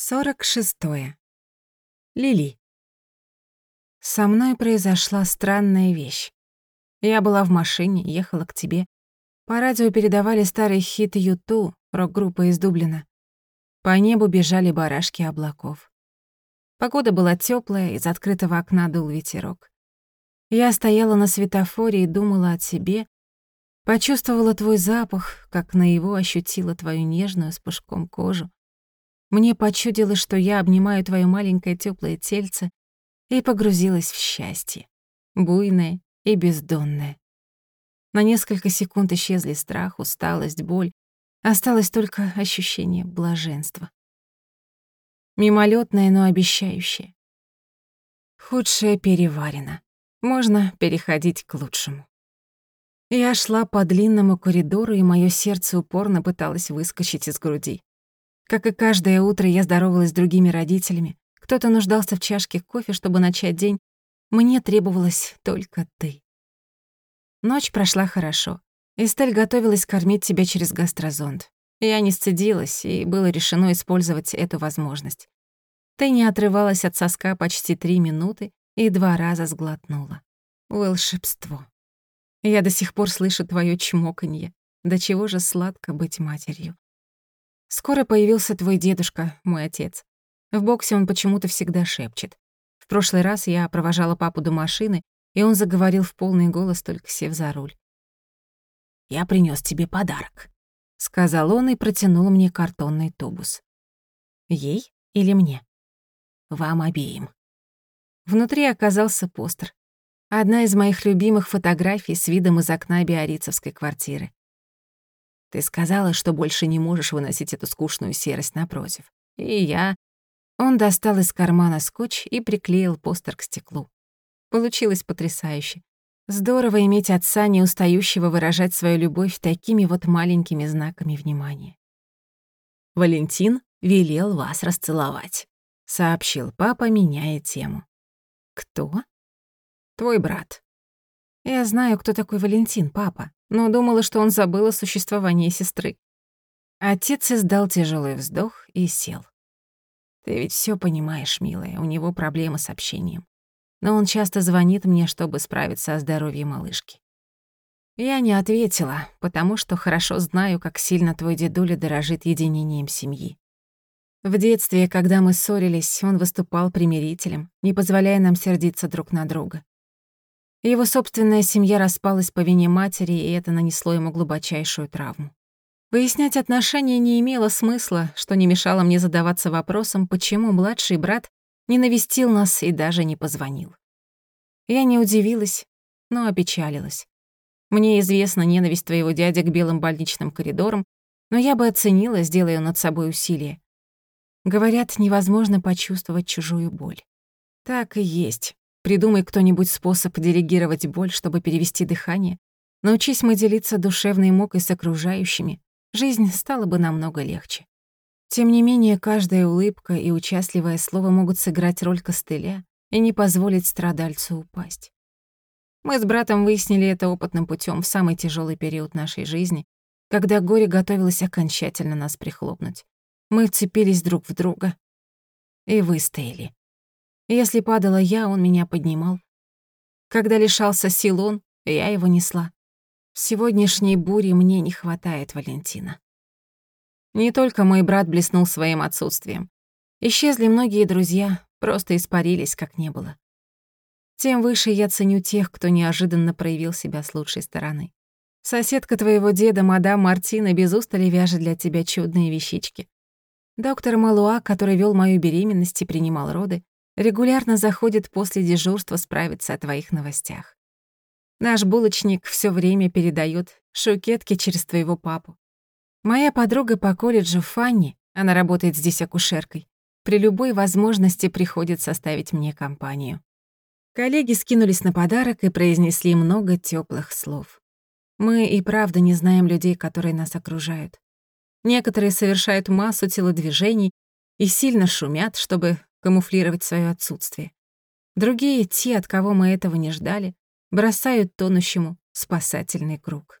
Сорок шестое. Лили. Со мной произошла странная вещь. Я была в машине, ехала к тебе. По радио передавали старый хит «Юту», рок-группа из Дублина. По небу бежали барашки облаков. Погода была тёплая, из открытого окна дул ветерок. Я стояла на светофоре и думала о тебе, почувствовала твой запах, как на его ощутила твою нежную с пушком кожу, мне почудилось, что я обнимаю твое маленькое теплое тельце и погрузилась в счастье, буйное и бездонное. На несколько секунд исчезли страх, усталость, боль. Осталось только ощущение блаженства. Мимолетное, но обещающее. Худшее переварено. Можно переходить к лучшему. Я шла по длинному коридору, и мое сердце упорно пыталось выскочить из груди. Как и каждое утро, я здоровалась с другими родителями. Кто-то нуждался в чашке кофе, чтобы начать день. Мне требовалась только ты. Ночь прошла хорошо. Эстель готовилась кормить тебя через гастрозонд. Я не стыдилась, и было решено использовать эту возможность. Ты не отрывалась от соска почти три минуты и два раза сглотнула. Волшебство. Я до сих пор слышу твоё чмоканье. До чего же сладко быть матерью. Скоро появился твой дедушка, мой отец. В боксе он почему-то всегда шепчет. В прошлый раз я провожала папу до машины, и он заговорил в полный голос, только сев за руль. «Я принёс тебе подарок», — сказал он и протянул мне картонный тубус. «Ей или мне?» «Вам обеим». Внутри оказался постер. Одна из моих любимых фотографий с видом из окна биорицевской квартиры. Ты сказала, что больше не можешь выносить эту скучную серость напротив. И я... Он достал из кармана скотч и приклеил постер к стеклу. Получилось потрясающе. Здорово иметь отца, не устающего выражать свою любовь такими вот маленькими знаками внимания. «Валентин велел вас расцеловать», — сообщил папа, меняя тему. «Кто?» «Твой брат». «Я знаю, кто такой Валентин, папа но думала, что он забыл о существовании сестры. Отец издал тяжелый вздох и сел. «Ты ведь все понимаешь, милая, у него проблемы с общением. Но он часто звонит мне, чтобы справиться о здоровье малышки». Я не ответила, потому что хорошо знаю, как сильно твой дедуля дорожит единением семьи. В детстве, когда мы ссорились, он выступал примирителем, не позволяя нам сердиться друг на друга. Его собственная семья распалась по вине матери, и это нанесло ему глубочайшую травму. Выяснять отношения не имело смысла, что не мешало мне задаваться вопросом, почему младший брат не навестил нас и даже не позвонил. Я не удивилась, но опечалилась. Мне известна ненависть твоего дяди к белым больничным коридорам, но я бы оценила, сделая над собой усилие. Говорят, невозможно почувствовать чужую боль. Так и есть. Придумай кто-нибудь способ делегировать боль, чтобы перевести дыхание. Научись мы делиться душевной мукой с окружающими. Жизнь стала бы намного легче. Тем не менее, каждая улыбка и участливое слово могут сыграть роль костыля и не позволить страдальцу упасть. Мы с братом выяснили это опытным путем в самый тяжелый период нашей жизни, когда горе готовилось окончательно нас прихлопнуть. Мы вцепились друг в друга и выстояли. Если падала я, он меня поднимал. Когда лишался сил он, я его несла. В сегодняшней буре мне не хватает Валентина. Не только мой брат блеснул своим отсутствием. Исчезли многие друзья, просто испарились, как не было. Тем выше я ценю тех, кто неожиданно проявил себя с лучшей стороны. Соседка твоего деда, мадам Мартина, без устали вяжет для тебя чудные вещички. Доктор Малуа, который вел мою беременность и принимал роды, регулярно заходит после дежурства справиться о твоих новостях. Наш булочник все время передает шукетки через твоего папу. Моя подруга по колледжу Фанни, она работает здесь акушеркой, при любой возможности приходит составить мне компанию. Коллеги скинулись на подарок и произнесли много теплых слов. Мы и правда не знаем людей, которые нас окружают. Некоторые совершают массу телодвижений и сильно шумят, чтобы камуфлировать свое отсутствие. Другие, те, от кого мы этого не ждали, бросают тонущему спасательный круг.